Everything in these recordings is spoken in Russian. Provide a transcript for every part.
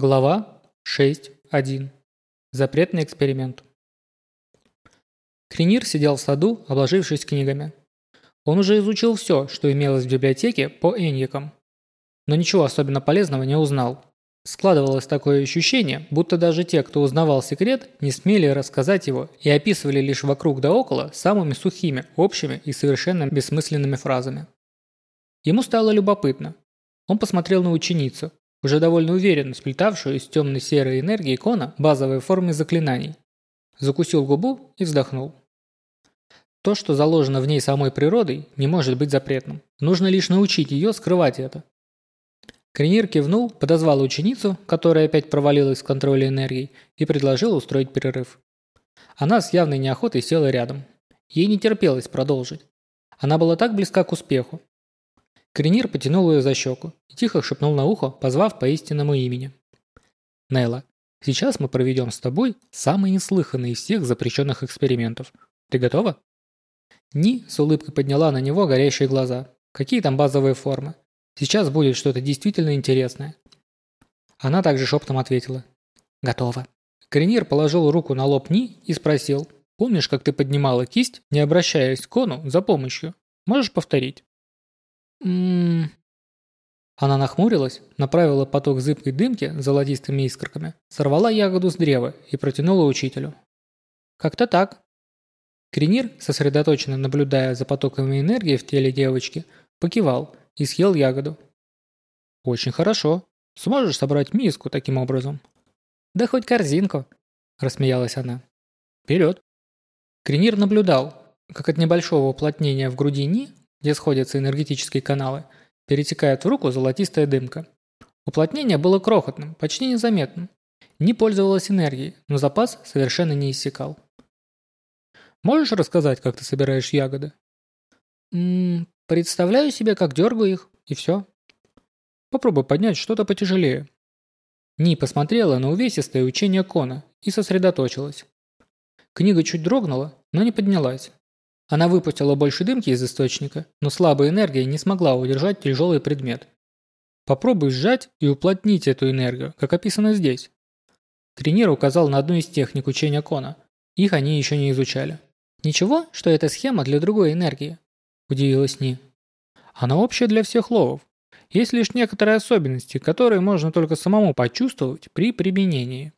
Глава 6.1. Запретный эксперимент. Кренир сидел в саду, обложившись книгами. Он уже изучил все, что имелось в библиотеке по эньякам. Но ничего особенно полезного не узнал. Складывалось такое ощущение, будто даже те, кто узнавал секрет, не смели рассказать его и описывали лишь вокруг да около самыми сухими, общими и совершенно бессмысленными фразами. Ему стало любопытно. Он посмотрел на ученицу, уже довольно уверенно сплетавшую из темной серой энергии икона базовой формы заклинаний. Закусил губу и вздохнул. То, что заложено в ней самой природой, не может быть запретным. Нужно лишь научить ее скрывать это. Кренир кивнул, подозвал ученицу, которая опять провалилась в контроле энергии, и предложил устроить перерыв. Она с явной неохотой села рядом. Ей не терпелось продолжить. Она была так близка к успеху, Кренир потянул ее за щеку и тихо шепнул на ухо, позвав по истинному имени. «Нелла, сейчас мы проведем с тобой самый неслыханный из всех запрещенных экспериментов. Ты готова?» Ни с улыбкой подняла на него горящие глаза. Какие там базовые формы? Сейчас будет что-то действительно интересное. Она также шептом ответила. «Готово». Кренир положил руку на лоб Ни и спросил. «Помнишь, как ты поднимала кисть, не обращаясь к кону за помощью? Можешь повторить?» Ммм... Она нахмурилась, направила поток зыбкой дымки с золотистыми искорками, сорвала ягоду с древа и протянула учителю. «Как-то так». Кренир, сосредоточенно наблюдая за потоками энергии в теле девочки, покивал и съел ягоду. «Очень хорошо. Сможешь собрать миску таким образом?» «Да хоть корзинку», – рассмеялась она. «Вперед!» Кренир наблюдал, как от небольшого уплотнения в груди Ни где сходятся энергетические каналы, перетекает в руку золотистая дымка. Уплотнение было крохотным, почти незаметным. Не пользовалась энергией, но запас совершенно не иссякал. Можешь рассказать, как ты собираешь ягоды? Ммм, представляю себе, как дергаю их, и все. Попробуй поднять что-то потяжелее. Ни посмотрела на увесистое учение Кона и сосредоточилась. Книга чуть дрогнула, но не поднялась. Она выпустила больше дымки из источника, но слабая энергия не смогла удержать тяжелый предмет. Попробуй сжать и уплотнить эту энергию, как описано здесь. Тренер указал на одну из техник учения Кона. Их они еще не изучали. «Ничего, что это схема для другой энергии?» – удивилась Ни. «Она общая для всех ловов. Есть лишь некоторые особенности, которые можно только самому почувствовать при применении.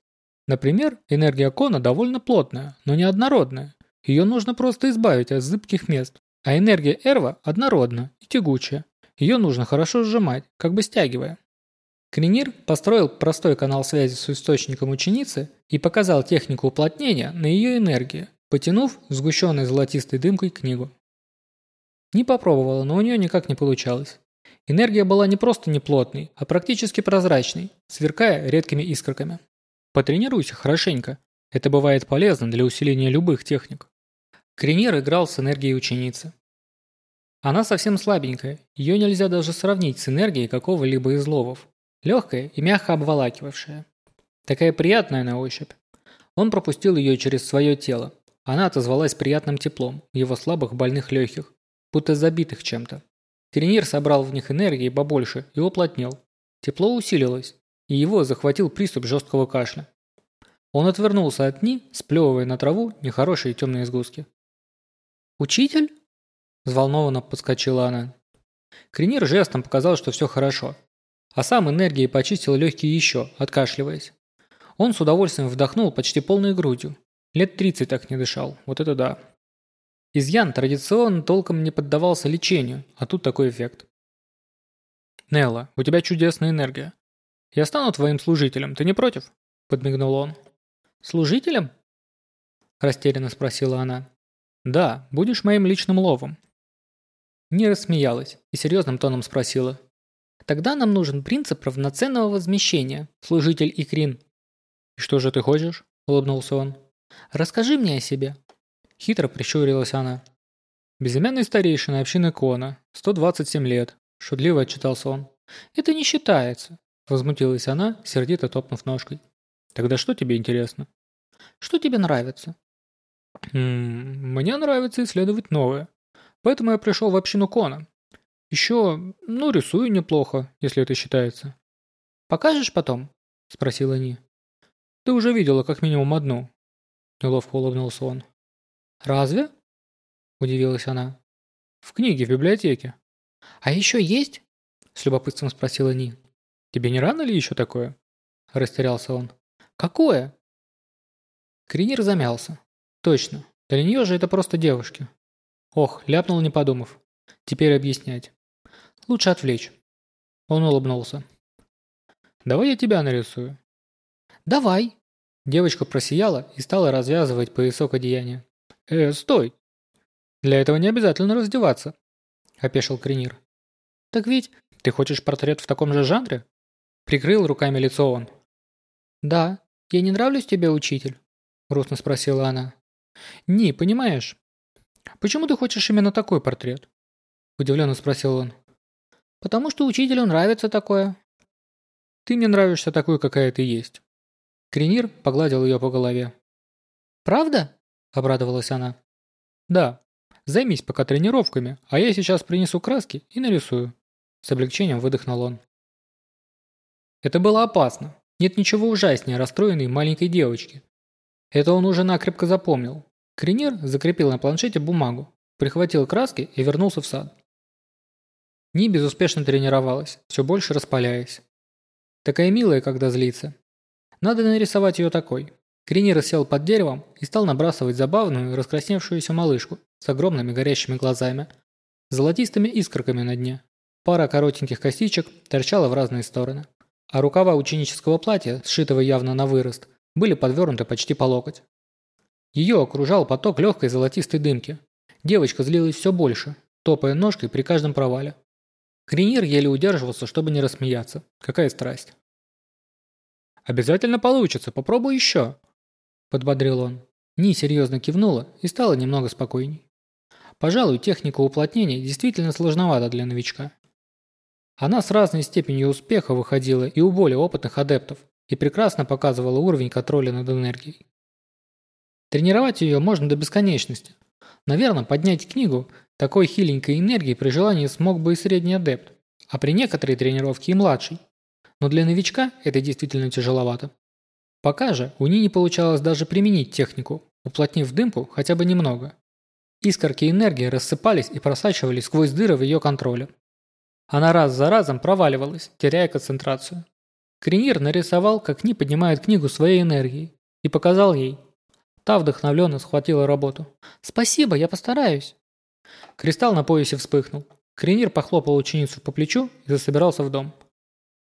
Например, энергия Кона довольно плотная, но неоднородная. Ее нужно просто избавить от зыбких мест. А энергия Эрва однородна и тягучая. Ее нужно хорошо сжимать, как бы стягивая. Кренир построил простой канал связи с источником ученицы и показал технику уплотнения на ее энергии, потянув сгущенной золотистой дымкой книгу. Не попробовала, но у нее никак не получалось. Энергия была не просто неплотной, а практически прозрачной, сверкая редкими искорками. Потренируйся хорошенько. Это бывает полезно для усиления любых техник. Кренир играл с энергией ученицы. Она совсем слабенькая, ее нельзя даже сравнить с энергией какого-либо из ловов. Легкая и мягко обволакивавшая. Такая приятная на ощупь. Он пропустил ее через свое тело. Она отозвалась приятным теплом в его слабых больных легких, будто забитых чем-то. Кренир собрал в них энергии побольше и уплотнил. Тепло усилилось, и его захватил приступ жесткого кашля. Он отвернулся от Ни, сплевывая на траву нехорошие темные сгустки. «Учитель?» – взволнованно подскочила она. Кренир жестом показал, что все хорошо, а сам энергией почистил легкие еще, откашливаясь. Он с удовольствием вдохнул почти полной грудью. Лет 30 так не дышал, вот это да. Изъян традиционно толком не поддавался лечению, а тут такой эффект. «Нелла, у тебя чудесная энергия. Я стану твоим служителем, ты не против?» – подмигнул он. «Служителем?» – растерянно спросила она. «Да, будешь моим личным ловом». Не рассмеялась и серьезным тоном спросила. «Тогда нам нужен принцип равноценного возмещения, служитель Икрин». «И что же ты хочешь?» – улыбнулся он. «Расскажи мне о себе». Хитро прищурилась она. «Безымянный старейшина общины Кона, 127 лет», – шутливо отчитался он. «Это не считается», – возмутилась она, сердито топнув ножкой. «Тогда что тебе интересно?» «Что тебе нравится?» Мне нравится исследовать новое. Поэтому я пришел в общину Кона. Еще, ну, рисую неплохо, если это считается. Покажешь потом? Спросила Ни. Ты уже видела как минимум одну. Неловко улыбнулся он. Разве? Удивилась она. В книге, в библиотеке. А еще есть? С любопытством спросила Ни. Тебе не рано ли еще такое? Растерялся он. Какое? Кринир замялся. Точно. Для нее же это просто девушки. Ох, ляпнул не подумав. Теперь объяснять. Лучше отвлечь. Он улыбнулся. Давай я тебя нарисую. Давай. Девочка просияла и стала развязывать поясок одеяния. Э, стой. Для этого не обязательно раздеваться. Опешил Кринир. Так ведь ты хочешь портрет в таком же жанре? Прикрыл руками лицо он. Да. Я не нравлюсь тебе, учитель? Грустно спросила она. Не, понимаешь. Почему ты хочешь именно такой портрет? Удивленно спросил он. Потому что учителю нравится такое. Ты мне нравишься такой, какая ты есть. Кринир погладил ее по голове. Правда? Обрадовалась она. Да. Займись пока тренировками, а я сейчас принесу краски и нарисую. С облегчением выдохнул он. Это было опасно. Нет ничего ужаснее расстроенной маленькой девочки. Это он уже накрепко запомнил. Кринир закрепил на планшете бумагу, прихватил краски и вернулся в сад. Ни безуспешно тренировалась, все больше распаляясь. Такая милая, когда злится. Надо нарисовать ее такой. Кринир сел под деревом и стал набрасывать забавную, раскрасневшуюся малышку с огромными горящими глазами, золотистыми искорками на дне. Пара коротеньких косичек торчала в разные стороны, а рукава ученического платья, сшитого явно на вырост, были подвернуты почти по локоть. Ее окружал поток легкой золотистой дымки. Девочка злилась все больше, топая ножкой при каждом провале. Кринир еле удерживался, чтобы не рассмеяться. Какая страсть. «Обязательно получится, попробуй еще!» Подбодрил он. Ни серьезно кивнула и стала немного спокойней. Пожалуй, техника уплотнения действительно сложновата для новичка. Она с разной степенью успеха выходила и у более опытных адептов и прекрасно показывала уровень контроля над энергией. Тренировать ее можно до бесконечности. Наверное, поднять книгу такой хиленькой энергии при желании смог бы и средний адепт, а при некоторой тренировке и младший. Но для новичка это действительно тяжеловато. Пока же у не получалось даже применить технику, уплотнив дымку хотя бы немного. Искорки энергии рассыпались и просачивались сквозь дыры в ее контроле. Она раз за разом проваливалась, теряя концентрацию. Кринир нарисовал, как Ни поднимает книгу своей энергией, и показал ей. Та вдохновленно схватила работу. «Спасибо, я постараюсь». Кристалл на поясе вспыхнул. Кренир похлопал ученицу по плечу и засобирался в дом.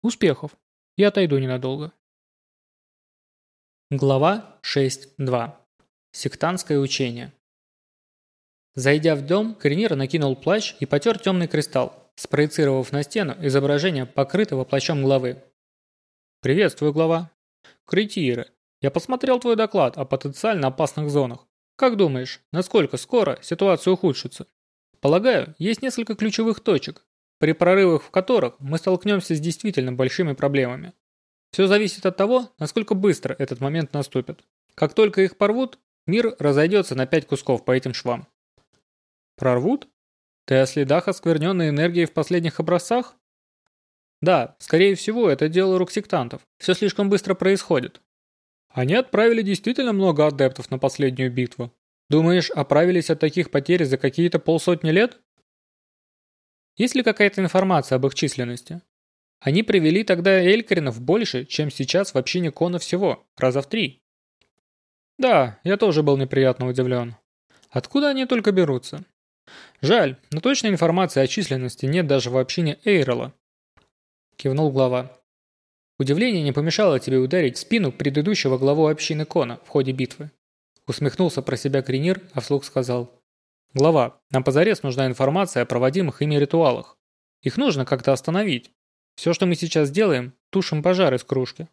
«Успехов. Я отойду ненадолго». Глава 6.2. Сектантское учение. Зайдя в дом, Кренир накинул плащ и потер темный кристалл, спроецировав на стену изображение покрытого плащом главы. «Приветствую, глава». «Критиры, я посмотрел твой доклад о потенциально опасных зонах. Как думаешь, насколько скоро ситуация ухудшится? Полагаю, есть несколько ключевых точек, при прорывах в которых мы столкнемся с действительно большими проблемами. Все зависит от того, насколько быстро этот момент наступит. Как только их порвут, мир разойдется на пять кусков по этим швам. Прорвут? Ты о следах оскверненной энергии в последних образцах? Да, скорее всего, это дело рук сектантов. Все слишком быстро происходит. Они отправили действительно много адептов на последнюю битву. Думаешь, оправились от таких потерь за какие-то полсотни лет? Есть ли какая-то информация об их численности? Они привели тогда Элькаринов больше, чем сейчас в общине Кона всего, раза в три. Да, я тоже был неприятно удивлен. Откуда они только берутся? Жаль, но точной информации о численности нет даже в общине Эйрела. Кивнул глава. Удивление не помешало тебе ударить в спину предыдущего главу общины Кона в ходе битвы. Усмехнулся про себя Кринир, а вслух сказал. «Глава, нам позарез нужна информация о проводимых ими ритуалах. Их нужно как-то остановить. Все, что мы сейчас делаем, тушим пожар из кружки».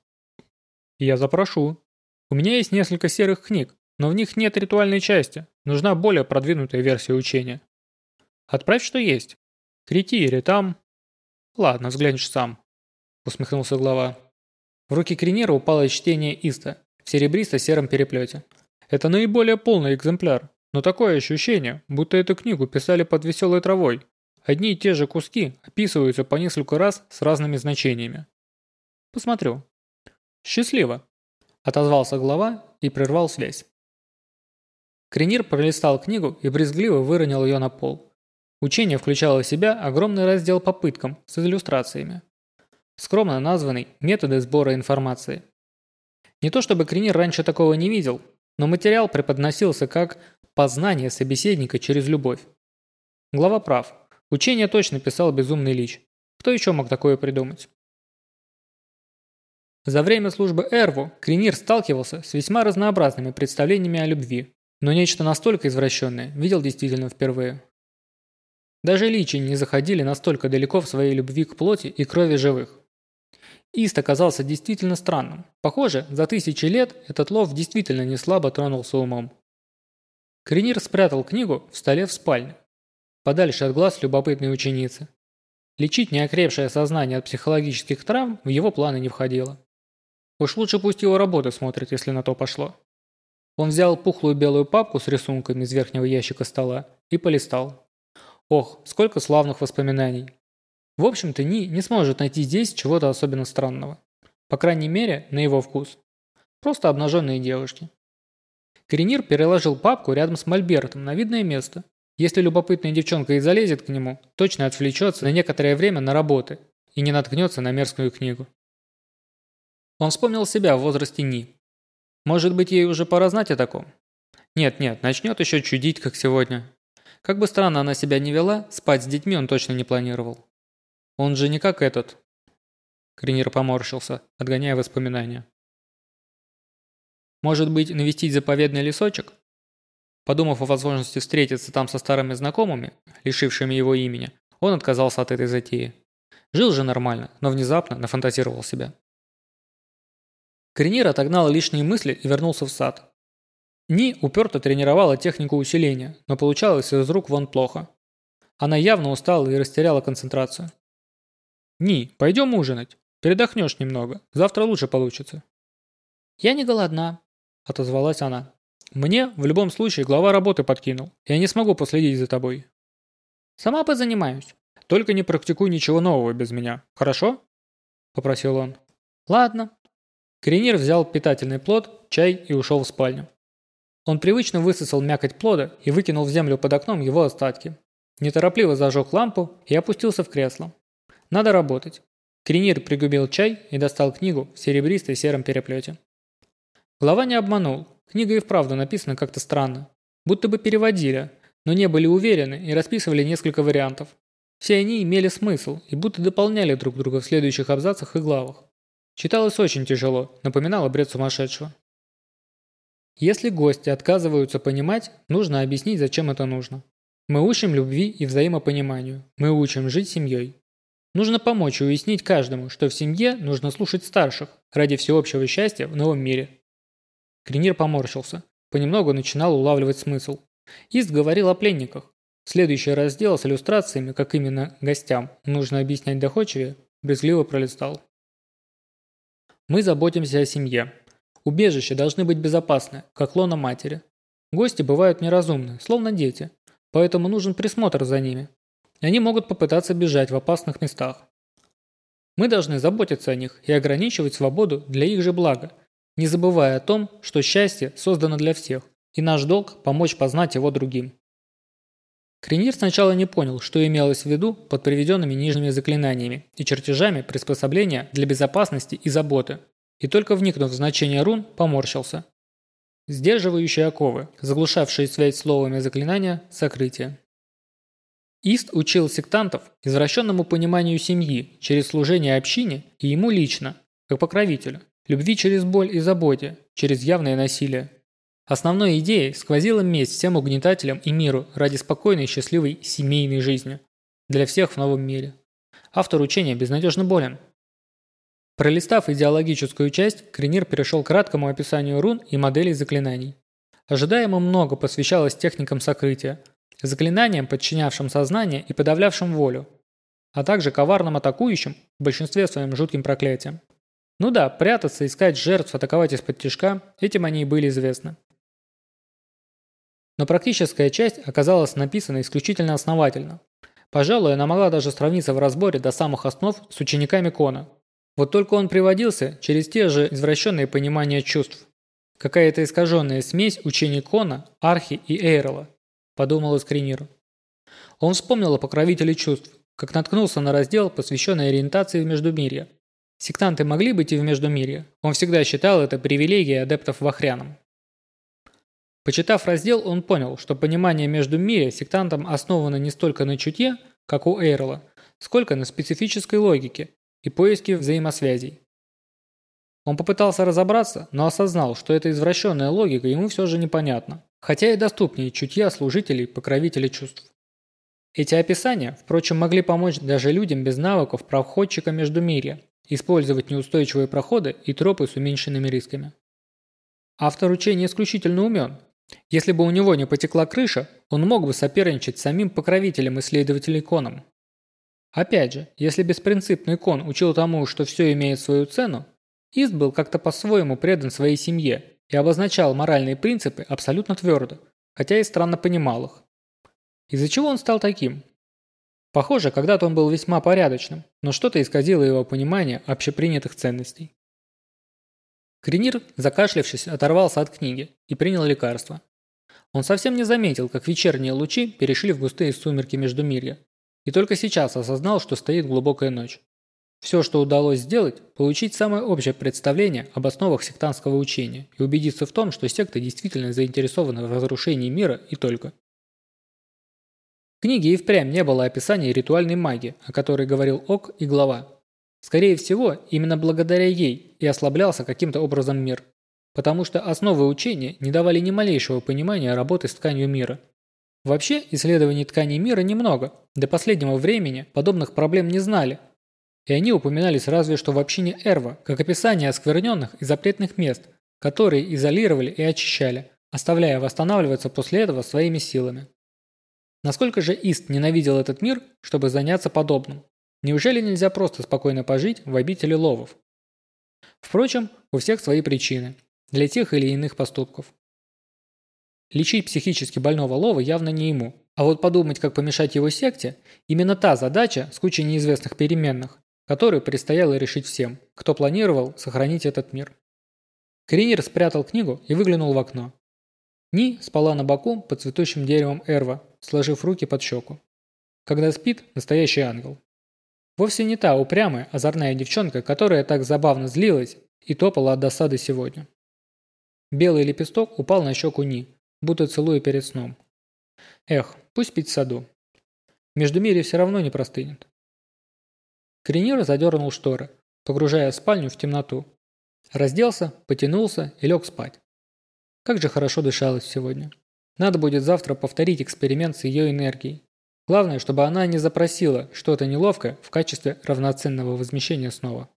«Я запрошу. У меня есть несколько серых книг, но в них нет ритуальной части. Нужна более продвинутая версия учения». «Отправь, что есть. Критири там...» «Ладно, взглянешь сам», — усмехнулся глава. В руки Кринера упало чтение Иста в серебристо-сером переплете. Это наиболее полный экземпляр, но такое ощущение, будто эту книгу писали под веселой травой. Одни и те же куски описываются по несколько раз с разными значениями. Посмотрю. Счастливо!» – отозвался глава и прервал связь. Кренир пролистал книгу и брезгливо выронил ее на пол. Учение включало в себя огромный раздел по пыткам с иллюстрациями. Скромно названный «Методы сбора информации». Не то чтобы Кренир раньше такого не видел, но материал преподносился как «познание собеседника через любовь». Глава прав. Учение точно писал безумный лич. Кто еще мог такое придумать? За время службы Эрву Кренир сталкивался с весьма разнообразными представлениями о любви, но нечто настолько извращенное видел действительно впервые. Даже личи не заходили настолько далеко в своей любви к плоти и крови живых. Ист оказался действительно странным. Похоже, за тысячи лет этот лов действительно не слабо тронулся умом. Кренир спрятал книгу в столе в спальне, подальше от глаз любопытной ученицы. Лечить неокрепшее сознание от психологических травм в его планы не входило. Уж лучше пусть его работы смотрит, если на то пошло. Он взял пухлую белую папку с рисунками из верхнего ящика стола и полистал. Ох, сколько славных воспоминаний. В общем-то, Ни не сможет найти здесь чего-то особенно странного. По крайней мере, на его вкус. Просто обнаженные девушки. Коренир переложил папку рядом с Мольбертом на видное место. Если любопытная девчонка и залезет к нему, точно отвлечется на некоторое время на работы и не наткнется на мерзкую книгу. Он вспомнил себя в возрасте Ни. Может быть, ей уже пора знать о таком? Нет-нет, начнет еще чудить, как сегодня. Как бы странно она себя не вела, спать с детьми он точно не планировал. Он же не как этот. Кринер поморщился, отгоняя воспоминания. Может быть, навестить заповедный лесочек? Подумав о возможности встретиться там со старыми знакомыми, лишившими его имени, он отказался от этой затеи. Жил же нормально, но внезапно нафантазировал себя. Кринир отогнал лишние мысли и вернулся в сад. Ни уперто тренировала технику усиления, но получалось из рук вон плохо. Она явно устала и растеряла концентрацию. «Ни, пойдем ужинать. Передохнешь немного. Завтра лучше получится». «Я не голодна», – отозвалась она. «Мне в любом случае глава работы подкинул. Я не смогу последить за тобой». «Сама позанимаюсь». «Только не практикуй ничего нового без меня, хорошо?» – попросил он. «Ладно». Кренир взял питательный плод, чай и ушел в спальню. Он привычно высосал мякоть плода и выкинул в землю под окном его остатки. Неторопливо зажег лампу и опустился в кресло. Надо работать. Кринир пригубил чай и достал книгу в серебристой сером переплете. Глава не обманул. Книга и вправду написана как-то странно. Будто бы переводили, но не были уверены и расписывали несколько вариантов. Все они имели смысл и будто дополняли друг друга в следующих абзацах и главах. Читалось очень тяжело, напоминало бред сумасшедшего. Если гости отказываются понимать, нужно объяснить, зачем это нужно. Мы учим любви и взаимопониманию. Мы учим жить семьей. Нужно помочь уяснить каждому, что в семье нужно слушать старших ради всеобщего счастья в новом мире. Кринир поморщился. Понемногу начинал улавливать смысл. Ист говорил о пленниках. Следующий раздел с иллюстрациями, как именно гостям нужно объяснять доходчивее, брезгливо пролистал. Мы заботимся о семье. Убежища должны быть безопасны, как лона матери. Гости бывают неразумны, словно дети, поэтому нужен присмотр за ними. Они могут попытаться бежать в опасных местах. Мы должны заботиться о них и ограничивать свободу для их же блага, не забывая о том, что счастье создано для всех, и наш долг – помочь познать его другим. Кренир сначала не понял, что имелось в виду под приведенными нижними заклинаниями и чертежами приспособления для безопасности и заботы, и только вникнув в значение рун, поморщился. Сдерживающие оковы, заглушавшие связь словами заклинания «Сокрытие». Ист учил сектантов извращенному пониманию семьи через служение общине и ему лично, как покровителю, любви через боль и заботе, через явное насилие. Основной идеей сквозила месть всем угнетателям и миру ради спокойной и счастливой семейной жизни. Для всех в новом мире. Автор учения безнадежно болен – Пролистав идеологическую часть, Кренир перешел к краткому описанию рун и моделей заклинаний. Ожидаемо много посвящалось техникам сокрытия, заклинаниям, подчинявшим сознание и подавлявшим волю, а также коварным атакующим, в большинстве своим жутким проклятием. Ну да, прятаться, искать жертв, атаковать из-под тяжка – этим они и были известны. Но практическая часть оказалась написана исключительно основательно. Пожалуй, она могла даже сравниться в разборе до самых основ с учениками Кона – Вот только он приводился через те же извращенные понимания чувств. Какая-то искаженная смесь учений Кона, Архи и Эйрола, подумал Искренир. Он вспомнил о покровителе чувств, как наткнулся на раздел, посвященный ориентации в Междумирье. Сектанты могли быть и в Междумирье. Он всегда считал это привилегией адептов Вахряном. Почитав раздел, он понял, что понимание Междумирья сектантам основано не столько на чутье, как у Эйрла, сколько на специфической логике и поиске взаимосвязей. Он попытался разобраться, но осознал, что эта извращенная логика ему все же непонятна, хотя и доступнее чутья служителей, покровителей чувств. Эти описания, впрочем, могли помочь даже людям без навыков проходчика между мирья, использовать неустойчивые проходы и тропы с уменьшенными рисками. Автор учения исключительно умен. Если бы у него не потекла крыша, он мог бы соперничать с самим покровителем исследователей коном. Опять же, если беспринципный кон учил тому, что все имеет свою цену, Ист был как-то по-своему предан своей семье и обозначал моральные принципы абсолютно твердо, хотя и странно понимал их. Из-за чего он стал таким? Похоже, когда-то он был весьма порядочным, но что-то исказило его понимание общепринятых ценностей. Кренир, закашлявшись, оторвался от книги и принял лекарство. Он совсем не заметил, как вечерние лучи перешли в густые сумерки между мирья, и только сейчас осознал, что стоит глубокая ночь. Все, что удалось сделать, получить самое общее представление об основах сектантского учения и убедиться в том, что секта действительно заинтересована в разрушении мира и только. В книге и впрямь не было описания ритуальной магии, о которой говорил Ок и глава. Скорее всего, именно благодаря ей и ослаблялся каким-то образом мир, потому что основы учения не давали ни малейшего понимания работы с тканью мира. Вообще, исследований тканей мира немного, до последнего времени подобных проблем не знали, и они упоминались разве что в общине Эрва, как описание оскверненных и запретных мест, которые изолировали и очищали, оставляя восстанавливаться после этого своими силами. Насколько же Ист ненавидел этот мир, чтобы заняться подобным? Неужели нельзя просто спокойно пожить в обители ловов? Впрочем, у всех свои причины для тех или иных поступков. Лечить психически больного лова явно не ему, а вот подумать, как помешать его секте, именно та задача с кучей неизвестных переменных, которую предстояло решить всем, кто планировал сохранить этот мир. Кринер спрятал книгу и выглянул в окно. Ни спала на боку под цветущим деревом Эрва, сложив руки под щеку. Когда спит настоящий ангел. Вовсе не та упрямая, озорная девчонка, которая так забавно злилась и топала от досады сегодня. Белый лепесток упал на щеку Ни, будто целуя перед сном. Эх, пусть спит в саду. Междумирье все равно не простынет. Кренир задернул шторы, погружая спальню в темноту. Разделся, потянулся и лег спать. Как же хорошо дышалось сегодня. Надо будет завтра повторить эксперимент с ее энергией. Главное, чтобы она не запросила что-то неловкое в качестве равноценного возмещения снова.